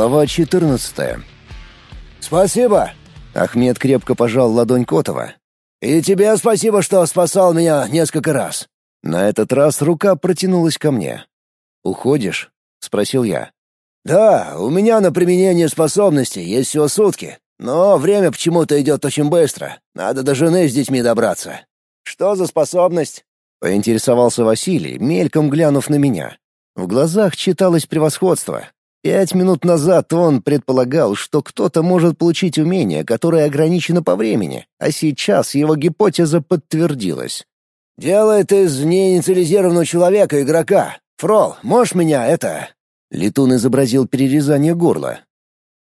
Глава 14. «Спасибо!» — Ахмед крепко пожал ладонь Котова. «И тебе спасибо, что спасал меня несколько раз». На этот раз рука протянулась ко мне. «Уходишь?» — спросил я. «Да, у меня на применение способностей есть всего сутки, но время почему-то идет очень быстро. Надо до жены с детьми добраться». «Что за способность?» — поинтересовался Василий, мельком глянув на меня. В глазах читалось превосходство, Пять минут назад он предполагал, что кто-то может получить умение, которое ограничено по времени, а сейчас его гипотеза подтвердилась. «Делает из неинициализированного человека игрока. Фрол, можешь меня это...» Летун изобразил перерезание горла.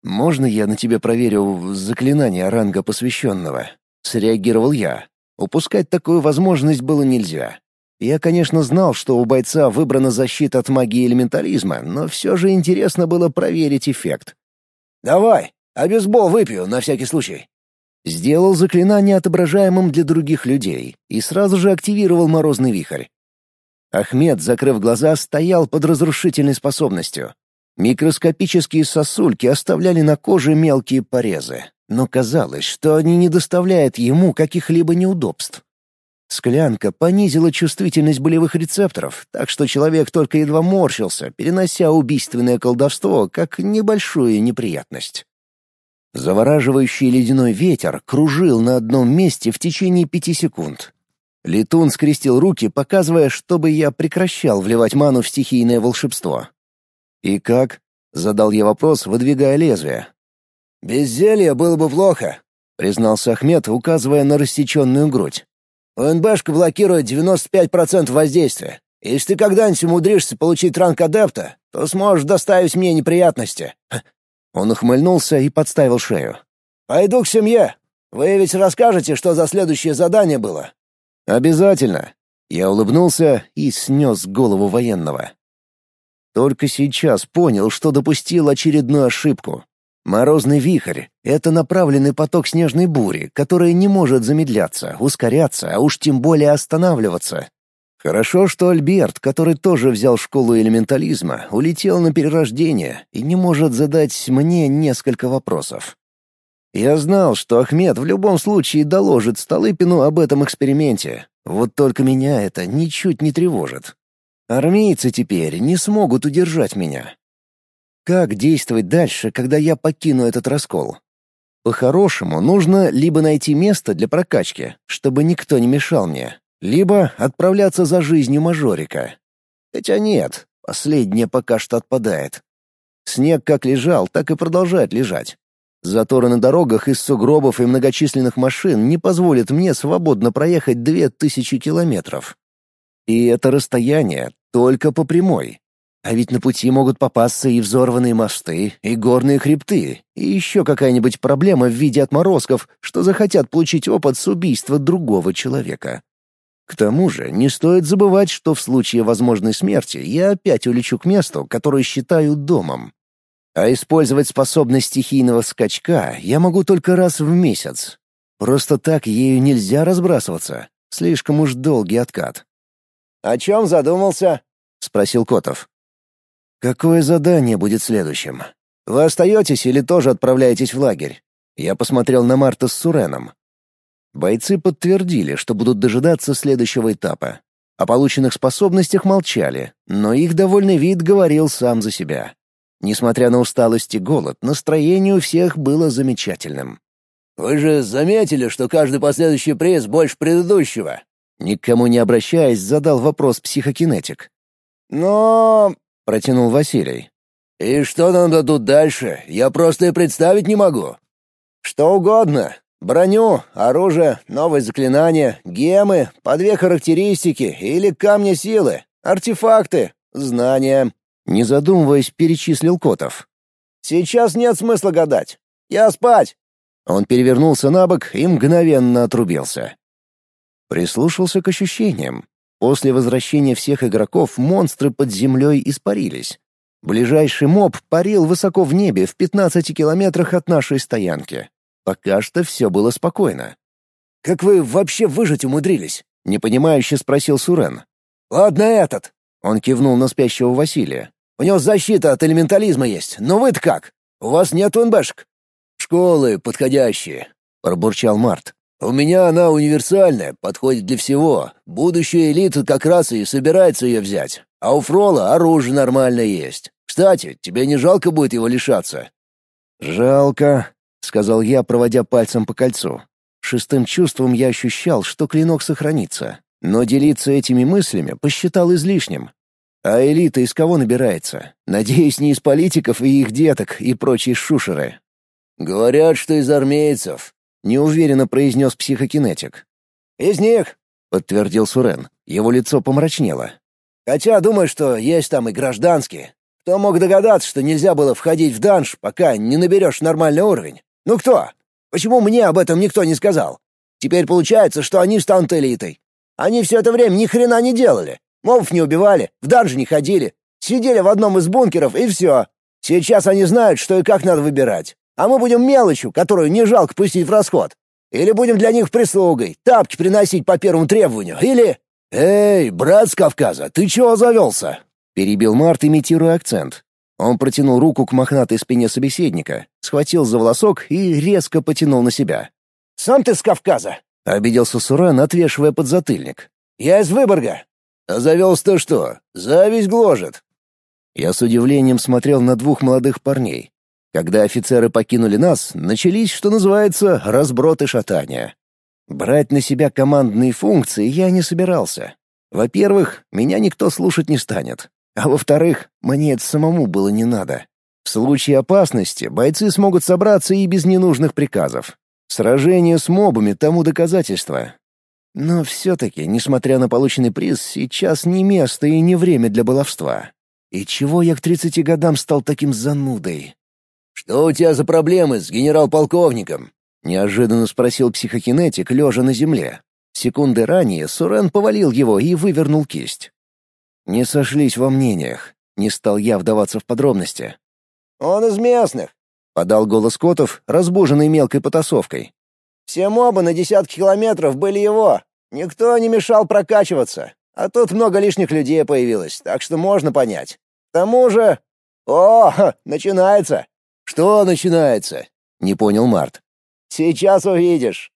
«Можно я на тебе проверю заклинание ранга посвященного?» Среагировал я. Упускать такую возможность было нельзя. Я, конечно, знал, что у бойца выбрана защита от магии элементализма, но все же интересно было проверить эффект. «Давай, а бейсбол выпью на всякий случай». Сделал заклинание отображаемым для других людей и сразу же активировал морозный вихрь. Ахмед, закрыв глаза, стоял под разрушительной способностью. Микроскопические сосульки оставляли на коже мелкие порезы, но казалось, что они не доставляют ему каких-либо неудобств. Склянка понизила чувствительность болевых рецепторов, так что человек только едва морщился, перенося убийственное колдовство как небольшую неприятность. Завораживающий ледяной ветер кружил на одном месте в течение пяти секунд. Летун скрестил руки, показывая, чтобы я прекращал вливать ману в стихийное волшебство. «И как?» — задал я вопрос, выдвигая лезвие. «Без зелья было бы плохо», — признался Ахмед, указывая на рассеченную грудь. УНБшка блокирует 95% воздействия. Если ты когда-нибудь умудришься получить ранг адепта, то сможешь доставить мне неприятности». Он ухмыльнулся и подставил шею. «Пойду к семье. Вы ведь расскажете, что за следующее задание было?» «Обязательно». Я улыбнулся и снес голову военного. Только сейчас понял, что допустил очередную ошибку. Морозный вихрь — это направленный поток снежной бури, который не может замедляться, ускоряться, а уж тем более останавливаться. Хорошо, что Альберт, который тоже взял школу элементализма, улетел на перерождение и не может задать мне несколько вопросов. Я знал, что Ахмед в любом случае доложит Столыпину об этом эксперименте. Вот только меня это ничуть не тревожит. Армейцы теперь не смогут удержать меня. Как действовать дальше, когда я покину этот раскол? По-хорошему, нужно либо найти место для прокачки, чтобы никто не мешал мне, либо отправляться за жизнью мажорика. Хотя нет, последнее пока что отпадает. Снег как лежал, так и продолжает лежать. Заторы на дорогах из сугробов и многочисленных машин не позволят мне свободно проехать две тысячи километров. И это расстояние только по прямой. А ведь на пути могут попасться и взорванные мосты, и горные хребты, и еще какая-нибудь проблема в виде отморозков, что захотят получить опыт с убийства другого человека. К тому же не стоит забывать, что в случае возможной смерти я опять улечу к месту, которое считаю домом. А использовать способность стихийного скачка я могу только раз в месяц. Просто так ею нельзя разбрасываться. Слишком уж долгий откат. «О чем задумался?» — спросил Котов. «Какое задание будет следующим? Вы остаетесь или тоже отправляетесь в лагерь?» Я посмотрел на Марта с Суреном. Бойцы подтвердили, что будут дожидаться следующего этапа. О полученных способностях молчали, но их довольный вид говорил сам за себя. Несмотря на усталость и голод, настроение у всех было замечательным. «Вы же заметили, что каждый последующий приз больше предыдущего?» Никому не обращаясь, задал вопрос психокинетик. «Но...» протянул Василий. «И что нам дадут дальше? Я просто и представить не могу». «Что угодно. Броню, оружие, новые заклинания, гемы, по две характеристики или камни силы, артефакты, знания». Не задумываясь, перечислил Котов. «Сейчас нет смысла гадать. Я спать!» Он перевернулся на бок и мгновенно отрубился. Прислушался к ощущениям. После возвращения всех игроков монстры под землей испарились. Ближайший моб парил высоко в небе в 15 километрах от нашей стоянки. Пока что все было спокойно. «Как вы вообще выжить умудрились?» — непонимающе спросил Сурен. «Ладно этот!» — он кивнул на спящего Василия. «У него защита от элементализма есть, но вы-то как? У вас нет НБшек?» «Школы подходящие», — пробурчал Март. «У меня она универсальная, подходит для всего. Будущая элита как раз и собирается ее взять. А у Фрола оружие нормальное есть. Кстати, тебе не жалко будет его лишаться?» «Жалко», — сказал я, проводя пальцем по кольцу. Шестым чувством я ощущал, что клинок сохранится, но делиться этими мыслями посчитал излишним. А элита из кого набирается? Надеюсь, не из политиков и их деток и прочие шушеры. «Говорят, что из армейцев», — неуверенно произнес психокинетик. «Из них», — подтвердил Сурен. Его лицо помрачнело. «Хотя думаю, что есть там и гражданские. Кто мог догадаться, что нельзя было входить в данж, пока не наберешь нормальный уровень? Ну кто? Почему мне об этом никто не сказал? Теперь получается, что они станут элитой. Они все это время ни хрена не делали. Мобов не убивали, в данж не ходили. Сидели в одном из бункеров, и все. Сейчас они знают, что и как надо выбирать. А мы будем мелочью, которую не жалко пустить в расход. Или будем для них прислугой, тапки приносить по первому требованию, или... «Эй, брат с Кавказа, ты чего завелся?» — перебил Март, имитируя акцент. Он протянул руку к мохнатой спине собеседника, схватил за волосок и резко потянул на себя. «Сам ты с Кавказа?» — обиделся Суран, отвешивая подзатыльник. «Я из Выборга». «А завелся-то что? Зависть гложет». Я с удивлением смотрел на двух молодых парней. Когда офицеры покинули нас, начались, что называется, разброты шатания. Брать на себя командные функции я не собирался. Во-первых, меня никто слушать не станет. А во-вторых, мне это самому было не надо. В случае опасности бойцы смогут собраться и без ненужных приказов. Сражение с мобами тому доказательство. Но все-таки, несмотря на полученный приз, сейчас не место и не время для баловства. И чего я к тридцати годам стал таким занудой? «Что у тебя за проблемы с генерал-полковником?» — неожиданно спросил психокинетик, лежа на земле. Секунды ранее Сурен повалил его и вывернул кисть. Не сошлись во мнениях. Не стал я вдаваться в подробности. «Он из местных», — подал голос Котов, разбуженный мелкой потасовкой. «Все мобы на десятки километров были его. Никто не мешал прокачиваться. А тут много лишних людей появилось, так что можно понять. К тому же... О, начинается!» «Что начинается?» — не понял Март. «Сейчас увидишь».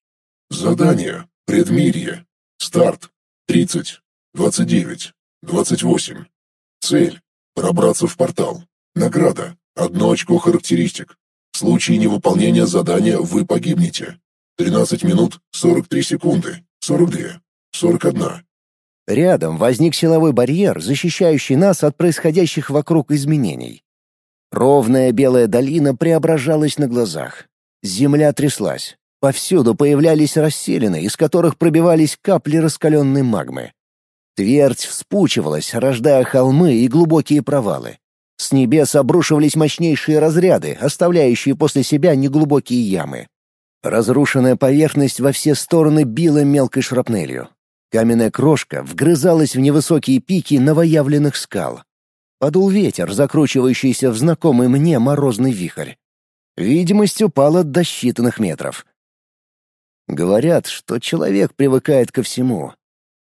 «Задание. Предмирье. Старт. Тридцать. Двадцать девять. 28. Цель. Пробраться в портал. Награда. Одно очко характеристик. В случае невыполнения задания вы погибнете. 13 минут 43 секунды. 42. 41. Рядом возник силовой барьер, защищающий нас от происходящих вокруг изменений. Ровная белая долина преображалась на глазах. Земля тряслась. Повсюду появлялись расселины, из которых пробивались капли раскаленной магмы. Твердь вспучивалась, рождая холмы и глубокие провалы. С небес обрушивались мощнейшие разряды, оставляющие после себя неглубокие ямы. Разрушенная поверхность во все стороны била мелкой шрапнелью. Каменная крошка вгрызалась в невысокие пики новоявленных скал. Подул ветер, закручивающийся в знакомый мне морозный вихрь. Видимость упала до считанных метров. Говорят, что человек привыкает ко всему.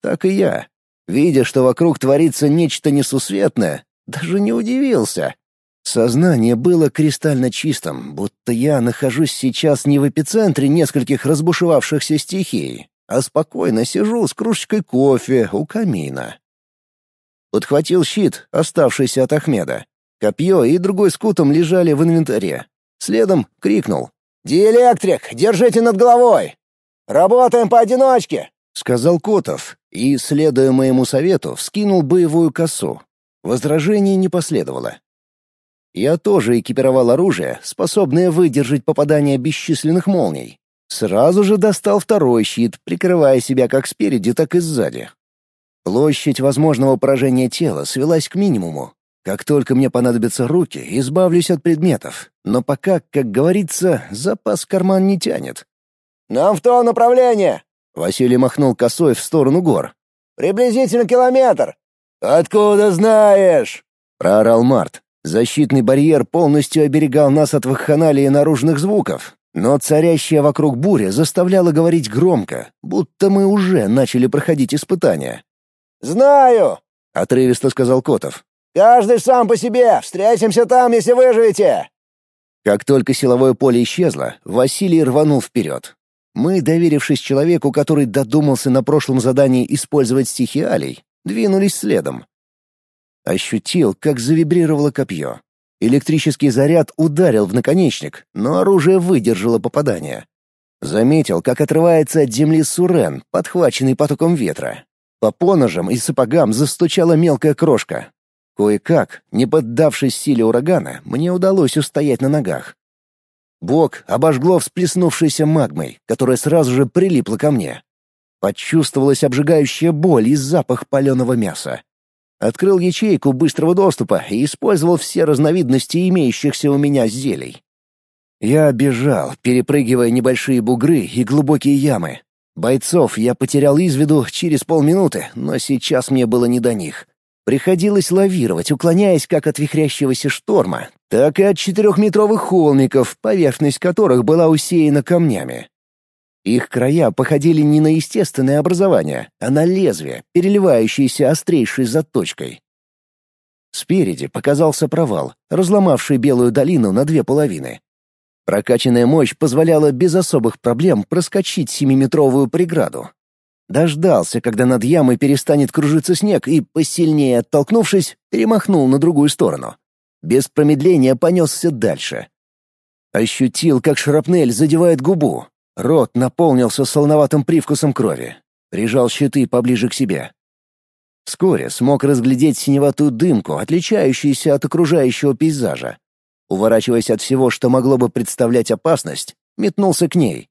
Так и я. Видя, что вокруг творится нечто несусветное, даже не удивился. Сознание было кристально чистым, будто я нахожусь сейчас не в эпицентре нескольких разбушевавшихся стихий, а спокойно сижу с кружечкой кофе у камина. Подхватил щит, оставшийся от Ахмеда. Копье и другой скутом лежали в инвентаре. Следом крикнул. «Диэлектрик, держите над головой! Работаем поодиночке!» — сказал Котов и, следуя моему совету, вскинул боевую косу. Возражений не последовало. Я тоже экипировал оружие, способное выдержать попадание бесчисленных молний. Сразу же достал второй щит, прикрывая себя как спереди, так и сзади. Площадь возможного поражения тела свелась к минимуму. Как только мне понадобятся руки, избавлюсь от предметов. Но пока, как говорится, запас карман не тянет. «Нам в то направление!» Василий махнул косой в сторону гор. «Приблизительно километр». «Откуда знаешь?» — проорал Март. Защитный барьер полностью оберегал нас от вакханалии наружных звуков, но царящая вокруг буря заставляла говорить громко, будто мы уже начали проходить испытания. «Знаю!» — отрывисто сказал Котов. «Каждый сам по себе! Встретимся там, если выживете!» Как только силовое поле исчезло, Василий рванул вперед. Мы, доверившись человеку, который додумался на прошлом задании использовать стихиалей, двинулись следом. Ощутил, как завибрировало копье. Электрический заряд ударил в наконечник, но оружие выдержало попадание. Заметил, как отрывается от земли сурен, подхваченный потоком ветра. По поножам и сапогам застучала мелкая крошка. Кое-как, не поддавшись силе урагана, мне удалось устоять на ногах. Бок обожгло всплеснувшейся магмой, которая сразу же прилипла ко мне. Почувствовалась обжигающая боль и запах паленого мяса. Открыл ячейку быстрого доступа и использовал все разновидности имеющихся у меня зелий. Я бежал, перепрыгивая небольшие бугры и глубокие ямы. Бойцов я потерял из виду через полминуты, но сейчас мне было не до них. Приходилось лавировать, уклоняясь как от вихрящегося шторма, так и от четырехметровых холмиков, поверхность которых была усеяна камнями. Их края походили не на естественное образование, а на лезвие, переливающееся острейшей заточкой. Спереди показался провал, разломавший белую долину на две половины. Прокачанная мощь позволяла без особых проблем проскочить семиметровую преграду. Дождался, когда над ямой перестанет кружиться снег, и, посильнее оттолкнувшись, перемахнул на другую сторону. Без промедления понесся дальше. Ощутил, как шрапнель задевает губу, Рот наполнился солоноватым привкусом крови. Прижал щиты поближе к себе. Вскоре смог разглядеть синеватую дымку, отличающуюся от окружающего пейзажа. Уворачиваясь от всего, что могло бы представлять опасность, метнулся к ней.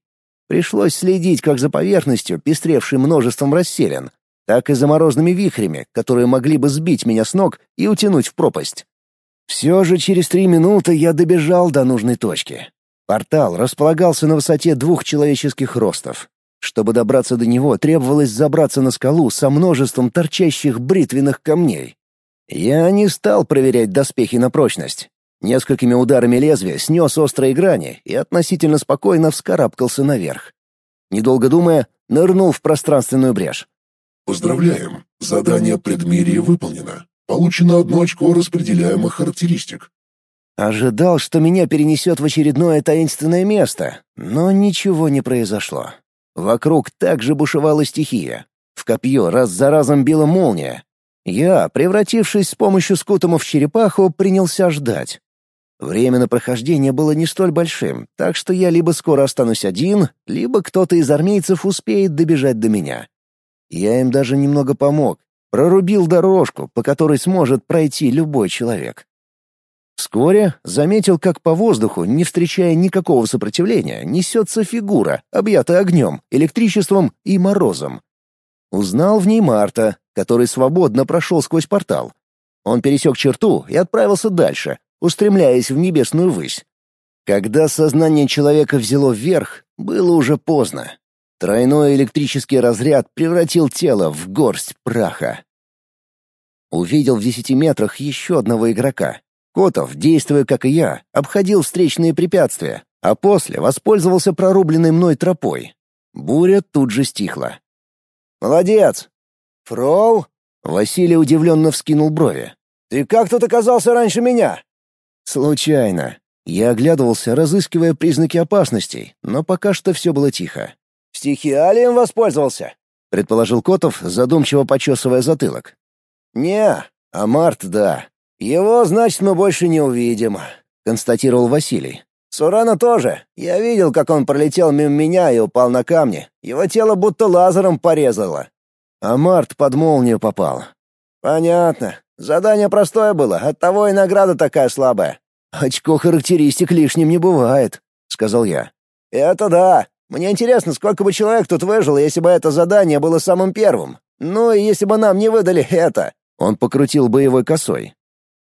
Пришлось следить как за поверхностью, пестревшей множеством расселен, так и за морозными вихрями, которые могли бы сбить меня с ног и утянуть в пропасть. Все же через три минуты я добежал до нужной точки. Портал располагался на высоте двух человеческих ростов. Чтобы добраться до него, требовалось забраться на скалу со множеством торчащих бритвенных камней. Я не стал проверять доспехи на прочность. Несколькими ударами лезвия снес острые грани и относительно спокойно вскарабкался наверх. Недолго думая, нырнул в пространственную брешь. «Поздравляем! Задание предмирия выполнено. Получено одно очко распределяемых характеристик. Ожидал, что меня перенесет в очередное таинственное место, но ничего не произошло. Вокруг также бушевала стихия. В копье раз за разом била молния. Я, превратившись с помощью скутома в черепаху, принялся ждать. Время на прохождение было не столь большим, так что я либо скоро останусь один, либо кто-то из армейцев успеет добежать до меня. Я им даже немного помог, прорубил дорожку, по которой сможет пройти любой человек. Вскоре заметил, как по воздуху, не встречая никакого сопротивления, несется фигура, объятая огнем, электричеством и морозом. Узнал в ней Марта, который свободно прошел сквозь портал. Он пересек черту и отправился дальше, устремляясь в небесную высь. Когда сознание человека взяло вверх, было уже поздно. Тройной электрический разряд превратил тело в горсть праха. Увидел в десяти метрах еще одного игрока, Котов, действуя как и я, обходил встречные препятствия, а после воспользовался прорубленной мной тропой. Буря тут же стихла. «Молодец!» «Фрол?» Василий удивленно вскинул брови. «Ты как тут оказался раньше меня?» «Случайно». Я оглядывался, разыскивая признаки опасностей, но пока что все было тихо. «Стихиалием воспользовался?» — предположил Котов, задумчиво почесывая затылок. «Не, а Март — да. «Его, значит, мы больше не увидим», — констатировал Василий. «Сурана тоже. Я видел, как он пролетел мимо меня и упал на камни. Его тело будто лазером порезало. А Март под молнию попал». «Понятно. Задание простое было, оттого и награда такая слабая». «Очко характеристик лишним не бывает», — сказал я. «Это да. Мне интересно, сколько бы человек тут выжило, если бы это задание было самым первым. Ну и если бы нам не выдали это». Он покрутил боевой косой.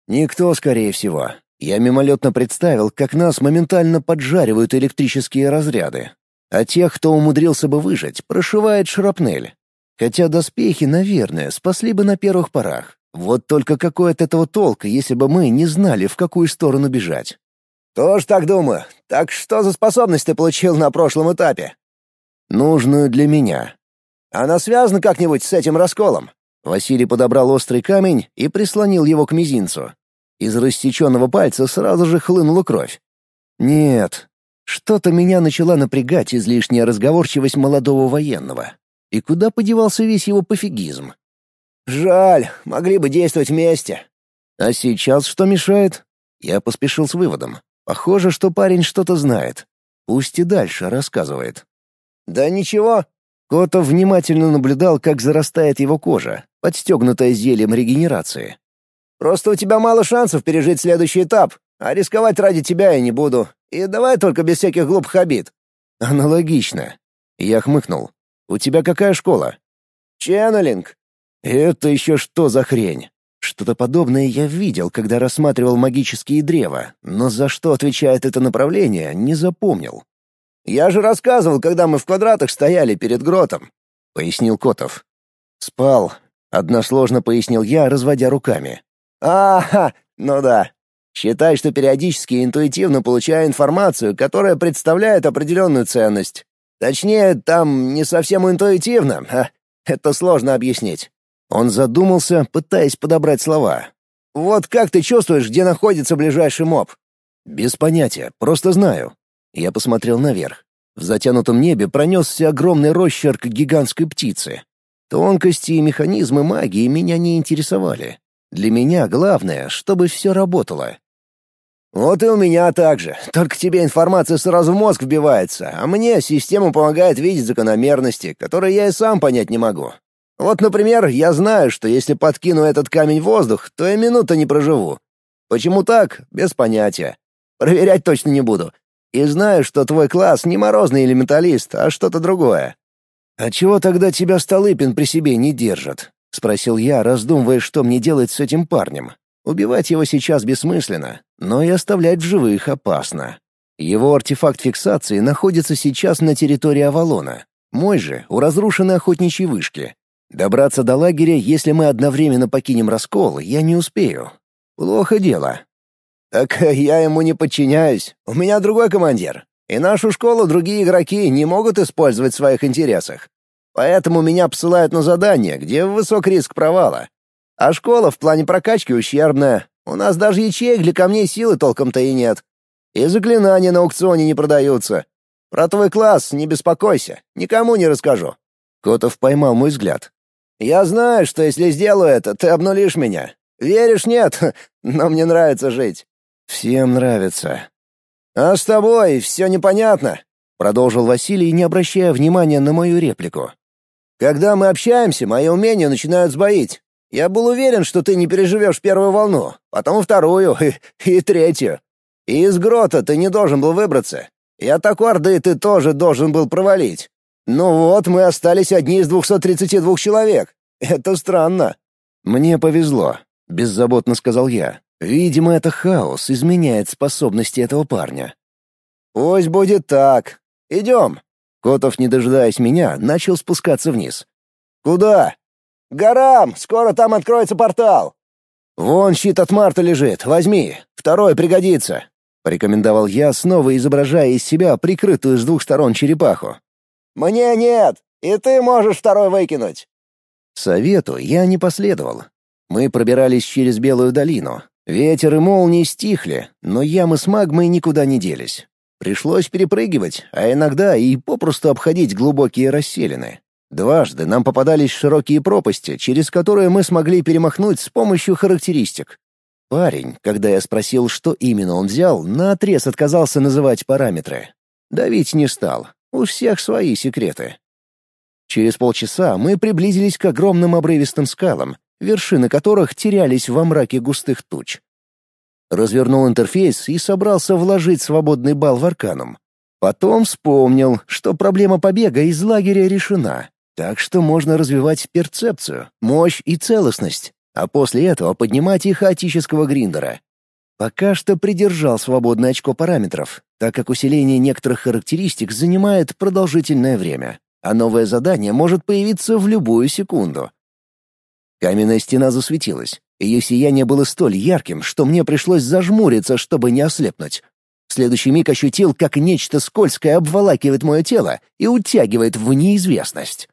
Никто, скорее всего. Я мимолетно представил, как нас моментально поджаривают электрические разряды. А тех, кто умудрился бы выжить, прошивает шрапнель. Хотя доспехи, наверное, спасли бы на первых порах. Вот только какой от этого толк, если бы мы не знали, в какую сторону бежать. «Тоже так думаю. Так что за способность ты получил на прошлом этапе?» «Нужную для меня». «Она связана как-нибудь с этим расколом?» Василий подобрал острый камень и прислонил его к мизинцу. Из рассеченного пальца сразу же хлынула кровь. Нет. Что-то меня начала напрягать излишняя разговорчивость молодого военного. И куда подевался весь его пофигизм? Жаль, могли бы действовать вместе. А сейчас что мешает? Я поспешил с выводом. Похоже, что парень что-то знает. Пусть и дальше рассказывает. Да ничего. Котов внимательно наблюдал, как зарастает его кожа, подстегнутая зельем регенерации. Просто у тебя мало шансов пережить следующий этап, а рисковать ради тебя я не буду. И давай только без всяких глупых обид. Аналогично. Я хмыкнул. У тебя какая школа? Ченнелинг. Это еще что за хрень? Что-то подобное я видел, когда рассматривал магические древа, но за что отвечает это направление, не запомнил. «Я же рассказывал, когда мы в квадратах стояли перед гротом», — пояснил Котов. «Спал», — односложно пояснил я, разводя руками. «Ага, ну да. Считай, что периодически интуитивно получаю информацию, которая представляет определенную ценность. Точнее, там не совсем интуитивно, а это сложно объяснить. Он задумался, пытаясь подобрать слова. «Вот как ты чувствуешь, где находится ближайший моб?» «Без понятия, просто знаю». Я посмотрел наверх. В затянутом небе пронесся огромный росчерк гигантской птицы. Тонкости и механизмы магии меня не интересовали. Для меня главное, чтобы все работало. «Вот и у меня так же. Только тебе информация сразу в мозг вбивается, а мне система помогает видеть закономерности, которые я и сам понять не могу. Вот, например, я знаю, что если подкину этот камень в воздух, то я минуты не проживу. Почему так? Без понятия. Проверять точно не буду. И знаю, что твой класс не морозный элементалист, а что-то другое. «А чего тогда тебя Столыпин при себе не держит?» — спросил я, раздумывая, что мне делать с этим парнем. Убивать его сейчас бессмысленно, но и оставлять в живых опасно. Его артефакт фиксации находится сейчас на территории Авалона. Мой же — у разрушенной охотничьей вышки. Добраться до лагеря, если мы одновременно покинем раскол, я не успею. Плохо дело. Так я ему не подчиняюсь. У меня другой командир. И нашу школу другие игроки не могут использовать в своих интересах. Поэтому меня посылают на задание, где высок риск провала. А школа в плане прокачки ущербная. У нас даже ячеек для камней силы толком-то и нет. И заклинания на аукционе не продаются. Про твой класс не беспокойся, никому не расскажу». Котов поймал мой взгляд. Я знаю, что если сделаю это, ты обнулишь меня. Веришь, нет, но мне нравится жить». «Всем нравится». «А с тобой все непонятно», — продолжил Василий, не обращая внимания на мою реплику. «Когда мы общаемся, мои умения начинают сбоить. Я был уверен, что ты не переживешь первую волну, потом вторую и, и третью. И из грота ты не должен был выбраться. И от аккорды ты тоже должен был провалить. «Ну вот, мы остались одни из 232 человек. Это странно». «Мне повезло», — беззаботно сказал я. «Видимо, это хаос изменяет способности этого парня». «Пусть будет так. Идем». Котов, не дожидаясь меня, начал спускаться вниз. «Куда?» «Горам! Скоро там откроется портал!» «Вон щит от Марта лежит, возьми, второй пригодится», — порекомендовал я, снова изображая из себя прикрытую с двух сторон черепаху. «Мне нет, и ты можешь второй выкинуть». Совету я не последовал. Мы пробирались через Белую долину. Ветер и молнии стихли, но ямы с магмой никуда не делись. Пришлось перепрыгивать, а иногда и попросту обходить глубокие расселины. Дважды нам попадались широкие пропасти, через которые мы смогли перемахнуть с помощью характеристик. Парень, когда я спросил, что именно он взял, наотрез отказался называть параметры. Давить не стал, у всех свои секреты. Через полчаса мы приблизились к огромным обрывистым скалам, вершины которых терялись во мраке густых туч. Развернул интерфейс и собрался вложить свободный балл в арканум. Потом вспомнил, что проблема побега из лагеря решена, так что можно развивать перцепцию, мощь и целостность, а после этого поднимать и хаотического гриндера. Пока что придержал свободное очко параметров, так как усиление некоторых характеристик занимает продолжительное время, а новое задание может появиться в любую секунду. Каменная стена засветилась. Ее сияние было столь ярким, что мне пришлось зажмуриться, чтобы не ослепнуть. В следующий миг ощутил, как нечто скользкое обволакивает мое тело и утягивает в неизвестность.